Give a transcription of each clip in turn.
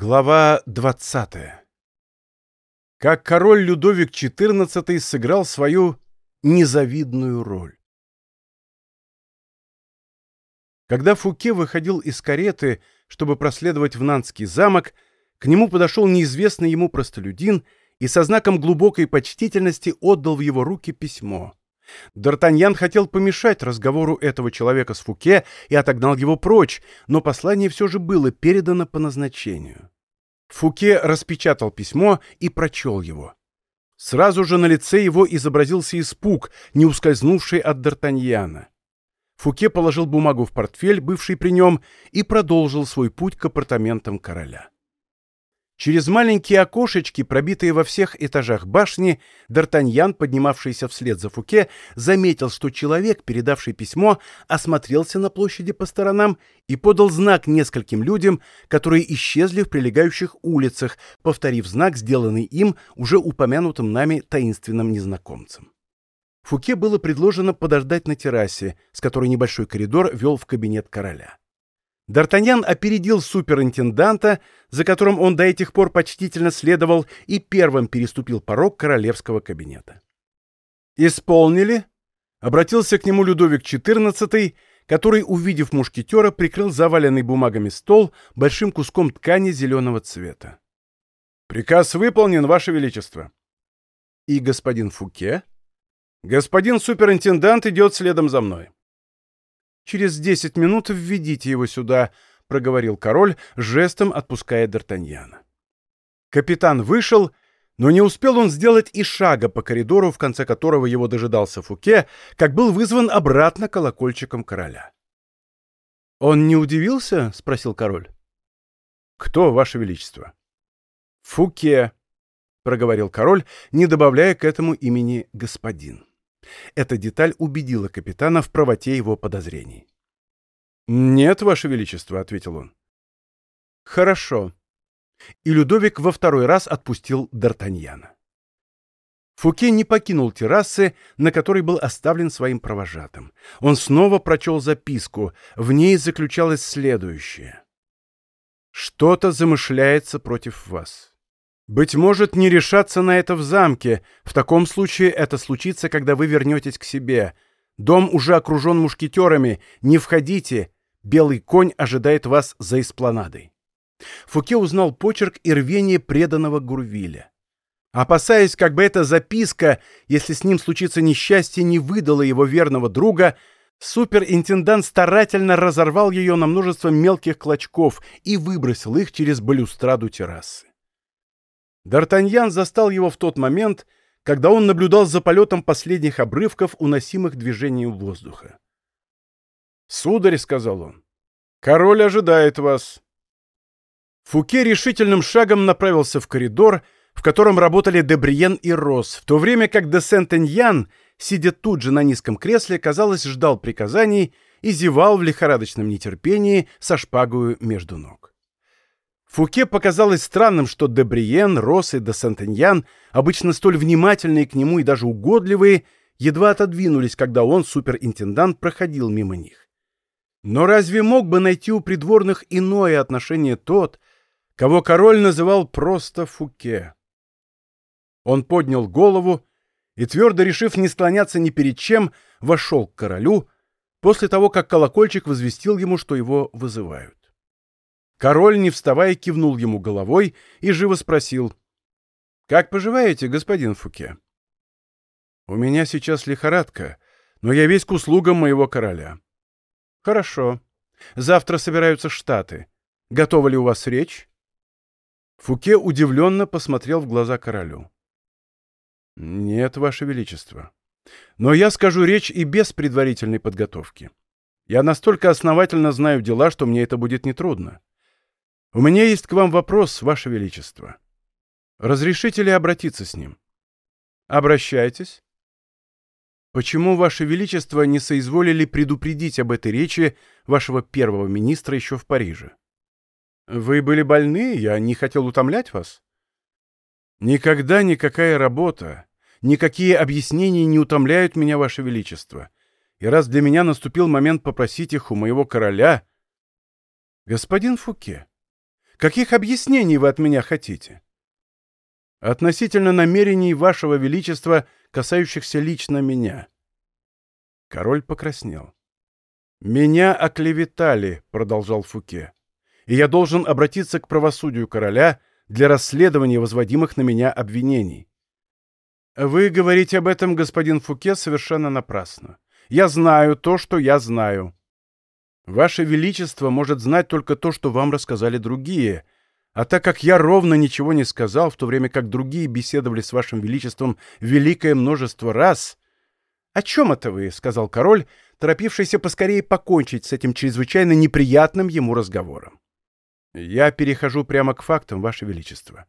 Глава 20. Как король Людовик XIV сыграл свою незавидную роль. Когда Фуке выходил из кареты, чтобы проследовать в Нанский замок, к нему подошел неизвестный ему простолюдин и со знаком глубокой почтительности отдал в его руки письмо. Д'Артаньян хотел помешать разговору этого человека с Фуке и отогнал его прочь, но послание все же было передано по назначению. Фуке распечатал письмо и прочел его. Сразу же на лице его изобразился испуг, не ускользнувший от Д'Артаньяна. Фуке положил бумагу в портфель, бывший при нем, и продолжил свой путь к апартаментам короля. Через маленькие окошечки, пробитые во всех этажах башни, Д'Артаньян, поднимавшийся вслед за Фуке, заметил, что человек, передавший письмо, осмотрелся на площади по сторонам и подал знак нескольким людям, которые исчезли в прилегающих улицах, повторив знак, сделанный им, уже упомянутым нами таинственным незнакомцем. Фуке было предложено подождать на террасе, с которой небольшой коридор вел в кабинет короля. Д'Артаньян опередил суперинтенданта, за которым он до этих пор почтительно следовал, и первым переступил порог королевского кабинета. «Исполнили?» — обратился к нему Людовик XIV, который, увидев мушкетера, прикрыл заваленный бумагами стол большим куском ткани зеленого цвета. «Приказ выполнен, Ваше Величество». «И господин Фуке?» «Господин суперинтендант идет следом за мной». «Через десять минут введите его сюда», — проговорил король, жестом отпуская Д'Артаньяна. Капитан вышел, но не успел он сделать и шага по коридору, в конце которого его дожидался Фуке, как был вызван обратно колокольчиком короля. «Он не удивился?» — спросил король. «Кто, ваше величество?» «Фуке», — проговорил король, не добавляя к этому имени господин. Эта деталь убедила капитана в правоте его подозрений. «Нет, Ваше Величество», — ответил он. «Хорошо». И Людовик во второй раз отпустил Д'Артаньяна. Фуке не покинул террасы, на которой был оставлен своим провожатым. Он снова прочел записку. В ней заключалось следующее. «Что-то замышляется против вас. Быть может, не решаться на это в замке. В таком случае это случится, когда вы вернетесь к себе. Дом уже окружен мушкетерами. Не входите. Белый конь ожидает вас за эспланадой. Фуке узнал почерк и рвение преданного Гурвиля. Опасаясь, как бы эта записка, если с ним случится несчастье, не выдала его верного друга, суперинтендант старательно разорвал ее на множество мелких клочков и выбросил их через балюстраду террасы. Д'Артаньян застал его в тот момент, когда он наблюдал за полетом последних обрывков, уносимых движением воздуха. «Сударь», — сказал он, — «король ожидает вас». Фуке решительным шагом направился в коридор, в котором работали Дебриен и Росс, в то время как де Сент-Эньян, сидя тут же на низком кресле, казалось, ждал приказаний и зевал в лихорадочном нетерпении со шпагою между ног. Фуке показалось странным, что Дебриен, Росс и де Сентеньян, обычно столь внимательные к нему и даже угодливые, едва отодвинулись, когда он, суперинтендант, проходил мимо них. Но разве мог бы найти у придворных иное отношение тот, кого король называл просто Фуке? Он поднял голову и, твердо решив не склоняться ни перед чем, вошел к королю после того, как колокольчик возвестил ему, что его вызывают. Король, не вставая, кивнул ему головой и живо спросил. «Как поживаете, господин Фуке?» «У меня сейчас лихорадка, но я весь к услугам моего короля». «Хорошо. Завтра собираются штаты. Готова ли у вас речь?» Фуке удивленно посмотрел в глаза королю. «Нет, ваше величество. Но я скажу речь и без предварительной подготовки. Я настолько основательно знаю дела, что мне это будет нетрудно. У меня есть к вам вопрос, Ваше Величество. Разрешите ли обратиться с ним? Обращайтесь. Почему, Ваше Величество, не соизволили предупредить об этой речи вашего первого министра еще в Париже? Вы были больны, я не хотел утомлять вас. Никогда никакая работа, никакие объяснения не утомляют меня, Ваше Величество. И раз для меня наступил момент попросить их у моего короля... Господин Фуке, Каких объяснений вы от меня хотите? Относительно намерений вашего величества, касающихся лично меня. Король покраснел. «Меня оклеветали», — продолжал Фуке, «и я должен обратиться к правосудию короля для расследования возводимых на меня обвинений». «Вы говорите об этом, господин Фуке, совершенно напрасно. Я знаю то, что я знаю. Ваше Величество может знать только то, что вам рассказали другие, а так как я ровно ничего не сказал, в то время как другие беседовали с Вашим Величеством великое множество раз, «О чем это вы?» — сказал король, торопившийся поскорее покончить с этим чрезвычайно неприятным ему разговором. «Я перехожу прямо к фактам, Ваше Величество.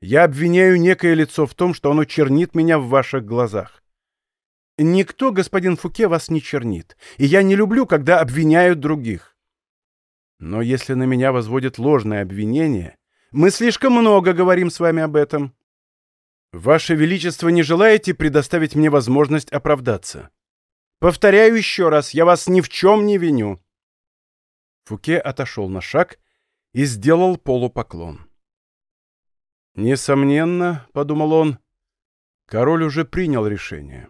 Я обвиняю некое лицо в том, что оно чернит меня в ваших глазах. Никто, господин Фуке, вас не чернит, и я не люблю, когда обвиняют других. Но если на меня возводят ложное обвинение, мы слишком много говорим с вами об этом. Ваше Величество, не желаете предоставить мне возможность оправдаться? Повторяю еще раз, я вас ни в чем не виню. Фуке отошел на шаг и сделал полупоклон. Несомненно, — подумал он, — король уже принял решение.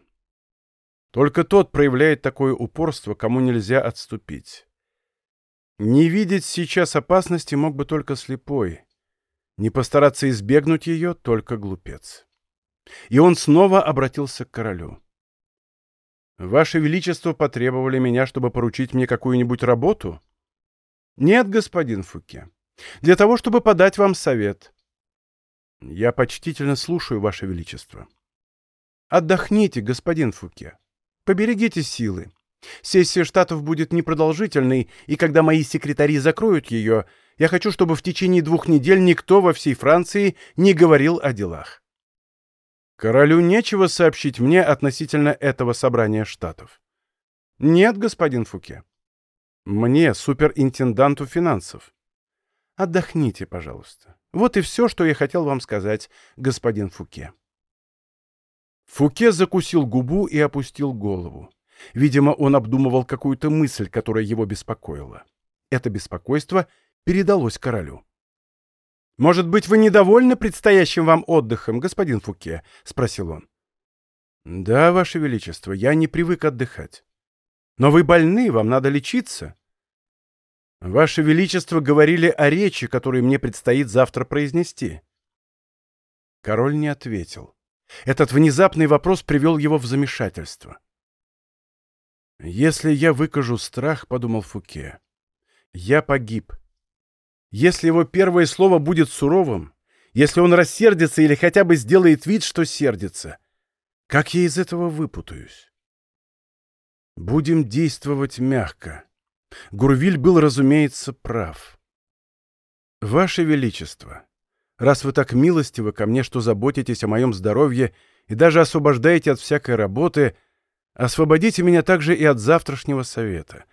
Только тот проявляет такое упорство, кому нельзя отступить. Не видеть сейчас опасности мог бы только слепой. Не постараться избегнуть ее — только глупец. И он снова обратился к королю. «Ваше Величество потребовали меня, чтобы поручить мне какую-нибудь работу?» «Нет, господин Фуке. Для того, чтобы подать вам совет». «Я почтительно слушаю, Ваше Величество». «Отдохните, господин Фуке. Поберегите силы. Сессия штатов будет непродолжительной, и когда мои секретари закроют ее, я хочу, чтобы в течение двух недель никто во всей Франции не говорил о делах. Королю нечего сообщить мне относительно этого собрания штатов. Нет, господин Фуке. Мне, суперинтенданту финансов. Отдохните, пожалуйста. Вот и все, что я хотел вам сказать, господин Фуке. Фуке закусил губу и опустил голову. Видимо, он обдумывал какую-то мысль, которая его беспокоила. Это беспокойство передалось королю. «Может быть, вы недовольны предстоящим вам отдыхом, господин Фуке?» — спросил он. «Да, ваше величество, я не привык отдыхать. Но вы больны, вам надо лечиться». «Ваше величество говорили о речи, которую мне предстоит завтра произнести». Король не ответил. Этот внезапный вопрос привел его в замешательство. «Если я выкажу страх, — подумал Фуке, — я погиб. Если его первое слово будет суровым, если он рассердится или хотя бы сделает вид, что сердится, как я из этого выпутаюсь? Будем действовать мягко. Гурвиль был, разумеется, прав. Ваше Величество, раз вы так милостивы ко мне, что заботитесь о моем здоровье и даже освобождаете от всякой работы, освободите меня также и от завтрашнего совета.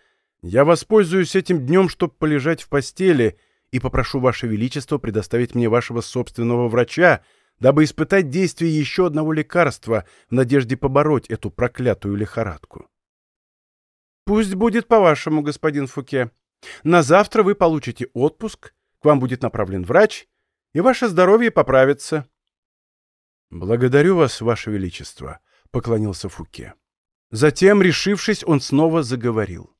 Я воспользуюсь этим днем, чтобы полежать в постели — и попрошу Ваше Величество предоставить мне вашего собственного врача, дабы испытать действие еще одного лекарства в надежде побороть эту проклятую лихорадку. Пусть будет по-вашему, господин Фуке. На завтра вы получите отпуск, к вам будет направлен врач, и ваше здоровье поправится. Благодарю вас, Ваше Величество, — поклонился Фуке. Затем, решившись, он снова заговорил.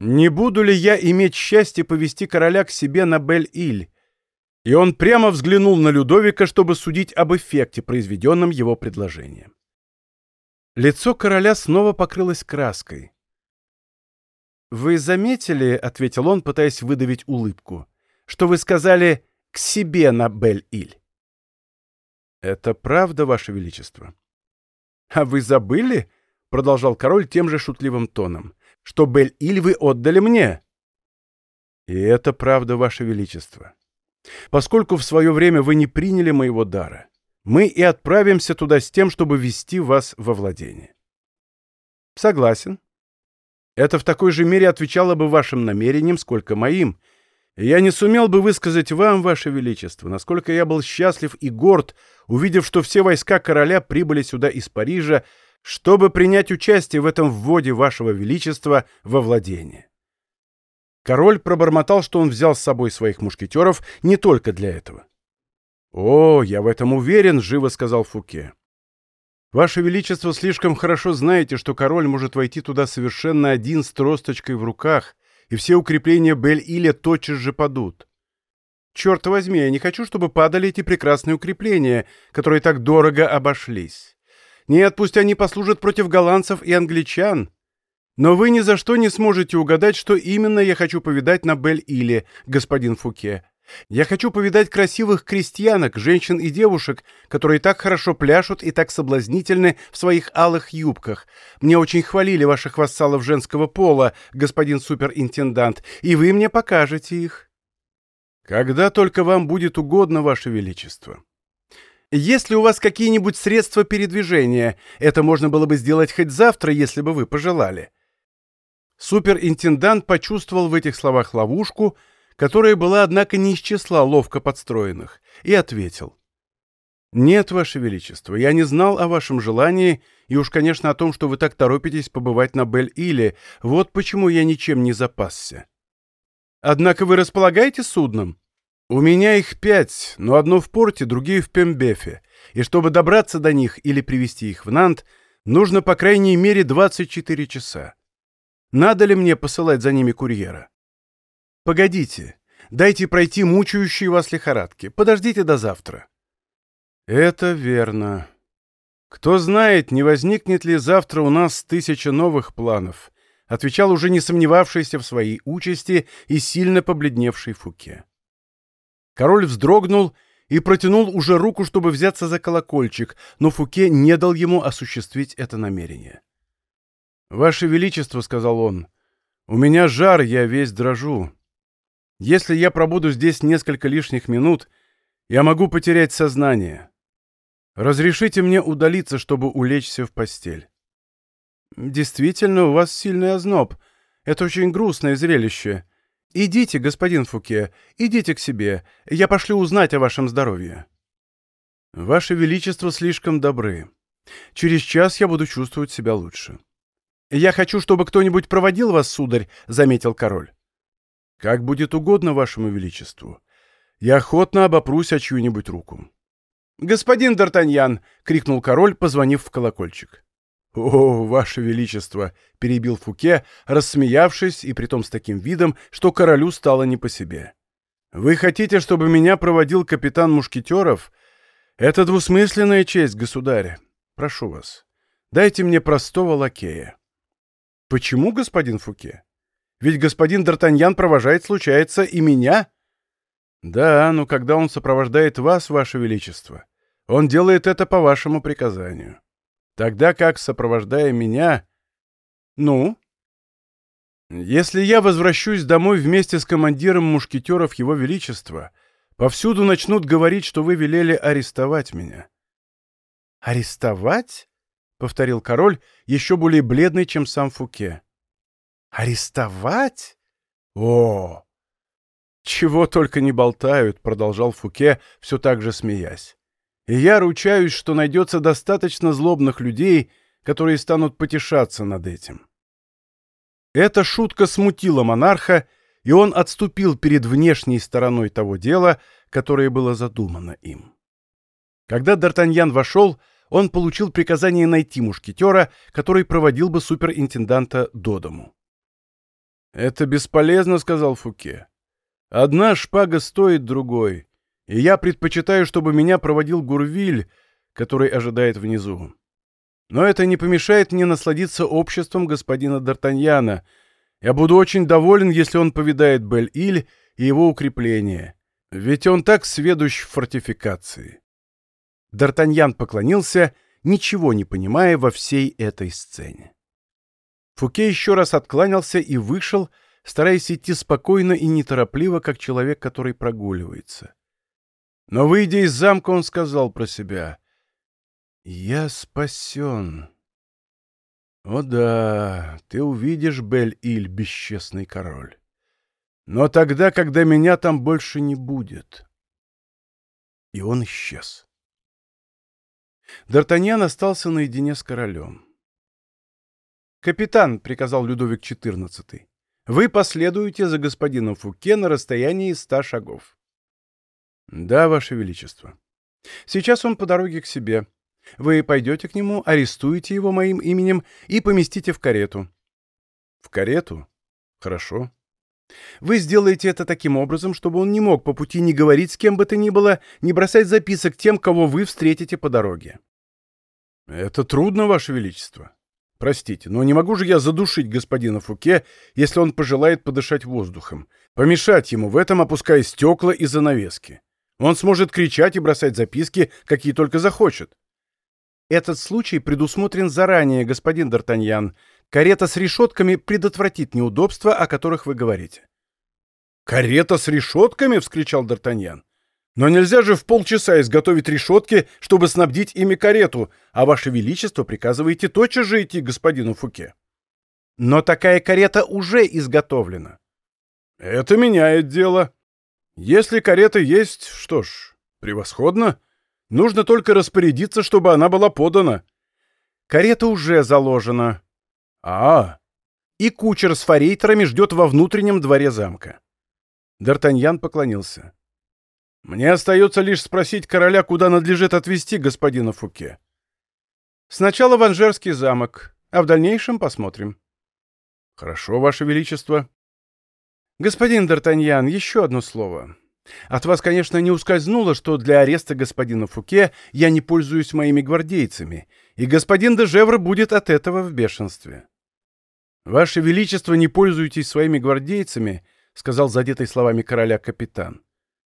Не буду ли я иметь счастье повести короля к себе на Бель-Иль? И он прямо взглянул на Людовика, чтобы судить об эффекте, произведенном его предложением. Лицо короля снова покрылось краской. «Вы заметили, — ответил он, пытаясь выдавить улыбку, — что вы сказали «к себе на Бель-Иль»?» «Это правда, Ваше Величество». «А вы забыли?» — продолжал король тем же шутливым тоном что Бель-Иль вы отдали мне. И это правда, Ваше Величество. Поскольку в свое время вы не приняли моего дара, мы и отправимся туда с тем, чтобы вести вас во владение. Согласен. Это в такой же мере отвечало бы вашим намерениям, сколько моим. Я не сумел бы высказать вам, Ваше Величество, насколько я был счастлив и горд, увидев, что все войска короля прибыли сюда из Парижа чтобы принять участие в этом вводе вашего величества во владение. Король пробормотал, что он взял с собой своих мушкетеров не только для этого. «О, я в этом уверен», — живо сказал Фуке. «Ваше Величество слишком хорошо знаете, что король может войти туда совершенно один с тросточкой в руках, и все укрепления Бель-Иля тотчас же падут. Черт возьми, я не хочу, чтобы падали эти прекрасные укрепления, которые так дорого обошлись. Нет, пусть они послужат против голландцев и англичан. Но вы ни за что не сможете угадать, что именно я хочу повидать на Бель-Иле, господин Фуке. Я хочу повидать красивых крестьянок, женщин и девушек, которые так хорошо пляшут и так соблазнительны в своих алых юбках. Мне очень хвалили ваших вассалов женского пола, господин суперинтендант, и вы мне покажете их. Когда только вам будет угодно, ваше величество. Есть ли у вас какие-нибудь средства передвижения? Это можно было бы сделать хоть завтра, если бы вы пожелали. Суперинтендант почувствовал в этих словах ловушку — которая была, однако, не из числа ловко подстроенных, и ответил. «Нет, Ваше Величество, я не знал о вашем желании, и уж, конечно, о том, что вы так торопитесь побывать на Бель-Иле. Вот почему я ничем не запасся. Однако вы располагаете судном? У меня их пять, но одно в порте, другие в Пембефе, и чтобы добраться до них или привести их в Нант, нужно по крайней мере 24 часа. Надо ли мне посылать за ними курьера? Погодите, дайте пройти мучающие вас лихорадки. Подождите до завтра. Это верно. Кто знает, не возникнет ли завтра у нас тысяча новых планов, отвечал уже не сомневавшийся в своей участи и сильно побледневший Фуке. Король вздрогнул и протянул уже руку, чтобы взяться за колокольчик, но Фуке не дал ему осуществить это намерение. «Ваше Величество», — сказал он, — «у меня жар, я весь дрожу. Если я пробуду здесь несколько лишних минут, я могу потерять сознание. Разрешите мне удалиться, чтобы улечься в постель. Действительно, у вас сильный озноб. Это очень грустное зрелище. Идите, господин Фуке, идите к себе. Я пошлю узнать о вашем здоровье. Ваше Величество слишком добры. Через час я буду чувствовать себя лучше. Я хочу, чтобы кто-нибудь проводил вас, сударь, — заметил король. Как будет угодно вашему величеству. Я охотно обопрусь о чью-нибудь руку. «Господин Д'Артаньян!» — крикнул король, позвонив в колокольчик. «О, ваше величество!» — перебил Фуке, рассмеявшись и притом с таким видом, что королю стало не по себе. «Вы хотите, чтобы меня проводил капитан Мушкетеров? Это двусмысленная честь, государь. Прошу вас, дайте мне простого лакея». «Почему, господин Фуке?» Ведь господин Д'Артаньян провожает, случается, и меня. Да, но когда он сопровождает вас, ваше величество, он делает это по вашему приказанию. Тогда как, сопровождая меня... Ну? Если я возвращусь домой вместе с командиром мушкетеров его величества, повсюду начнут говорить, что вы велели арестовать меня. «Арестовать?» — повторил король, еще более бледный, чем сам Фуке. Арестовать? О! Чего только не болтают, продолжал Фуке, все так же смеясь. И я ручаюсь, что найдется достаточно злобных людей, которые станут потешаться над этим. Эта шутка смутила монарха, и он отступил перед внешней стороной того дела, которое было задумано им. Когда Д'Артаньян вошел, он получил приказание найти мушкетера, который проводил бы суперинтенданта до дому. «Это бесполезно», — сказал Фуке. «Одна шпага стоит другой, и я предпочитаю, чтобы меня проводил Гурвиль, который ожидает внизу. Но это не помешает мне насладиться обществом господина Д'Артаньяна. Я буду очень доволен, если он повидает Бель-Иль и его укрепление, ведь он так сведущ в фортификации». Д'Артаньян поклонился, ничего не понимая во всей этой сцене. Фуке еще раз откланялся и вышел, стараясь идти спокойно и неторопливо, как человек, который прогуливается. Но, выйдя из замка, он сказал про себя, «Я спасен». «О да, ты увидишь, Бель-Иль, бесчестный король. Но тогда, когда меня там больше не будет». И он исчез. Д'Артаньян остался наедине с королем. «Капитан», — приказал Людовик XIV, — Вы последуете за господином Фуке на расстоянии ста шагов. Да, Ваше Величество. Сейчас он по дороге к себе. Вы пойдете к нему, арестуете его моим именем и поместите в карету. В карету? Хорошо. Вы сделаете это таким образом, чтобы он не мог по пути не говорить с кем бы то ни было, не бросать записок тем, кого вы встретите по дороге. Это трудно, Ваше Величество. Простите, но не могу же я задушить господина Фуке, если он пожелает подышать воздухом, помешать ему в этом, опуская стекла и занавески. Он сможет кричать и бросать записки, какие только захочет. Этот случай предусмотрен заранее, господин Д'Артаньян. Карета с решетками предотвратит неудобства, о которых вы говорите. «Карета с решетками?» — вскричал Д'Артаньян. Но нельзя же в полчаса изготовить решетки, чтобы снабдить ими карету, а Ваше Величество приказываете тотчас же идти к господину Фуке. Но такая карета уже изготовлена. Это меняет дело. Если карета есть, что ж, превосходно. Нужно только распорядиться, чтобы она была подана. Карета уже заложена. А, и кучер с форейтерами ждет во внутреннем дворе замка. Д'Артаньян поклонился. Мне остается лишь спросить короля, куда надлежит отвезти господина Фуке. Сначала в Анжерский замок, а в дальнейшем посмотрим. Хорошо, ваше величество. Господин Д'Артаньян, еще одно слово. От вас, конечно, не ускользнуло, что для ареста господина Фуке я не пользуюсь моими гвардейцами, и господин де Жевр будет от этого в бешенстве. «Ваше Величество, не пользуйтесь своими гвардейцами», — сказал задетый словами короля капитан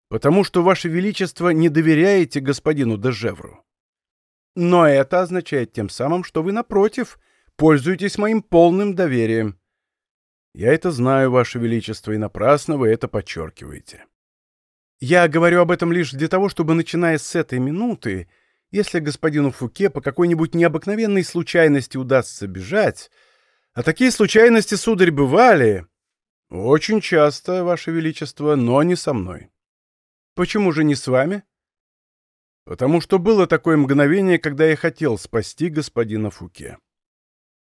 потому что, Ваше Величество, не доверяете господину Дежевру. Но это означает тем самым, что вы, напротив, пользуетесь моим полным доверием. Я это знаю, Ваше Величество, и напрасно вы это подчеркиваете. Я говорю об этом лишь для того, чтобы, начиная с этой минуты, если господину Фуке по какой-нибудь необыкновенной случайности удастся бежать, а такие случайности, сударь, бывали, очень часто, Ваше Величество, но не со мной. Почему же не с вами? Потому что было такое мгновение, когда я хотел спасти господина Фуке.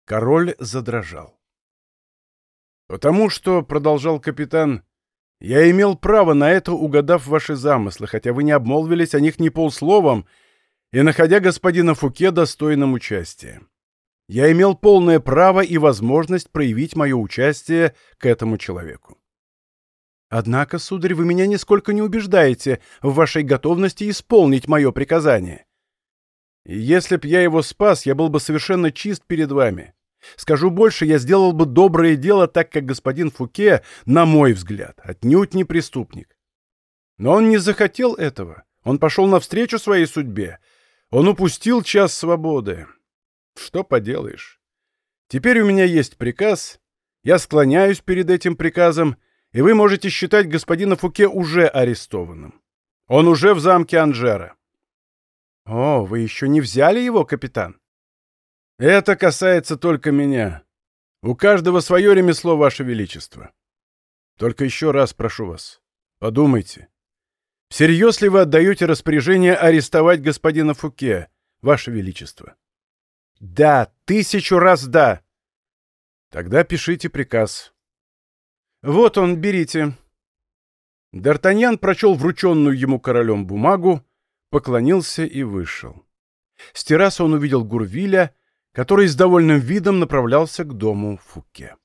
Король задрожал. Потому что, — продолжал капитан, — я имел право на это, угадав ваши замыслы, хотя вы не обмолвились о них ни полсловом, и находя господина Фуке достойным участия. Я имел полное право и возможность проявить мое участие к этому человеку. Однако, сударь, вы меня нисколько не убеждаете в вашей готовности исполнить мое приказание. Если б я его спас, я был бы совершенно чист перед вами. Скажу больше, я сделал бы доброе дело, так как господин Фуке, на мой взгляд, отнюдь не преступник. Но он не захотел этого. Он пошел навстречу своей судьбе. Он упустил час свободы. Что поделаешь? Теперь у меня есть приказ. Я склоняюсь перед этим приказом — и вы можете считать господина Фуке уже арестованным. Он уже в замке Анжера. О, вы еще не взяли его, капитан? Это касается только меня. У каждого свое ремесло, ваше величество. Только еще раз прошу вас, подумайте. Всерьез ли вы отдаете распоряжение арестовать господина Фуке, ваше величество? Да, тысячу раз да. Тогда пишите приказ. «Вот он, берите». Д'Артаньян прочел врученную ему королем бумагу, поклонился и вышел. С террасы он увидел Гурвиля, который с довольным видом направлялся к дому Фуке.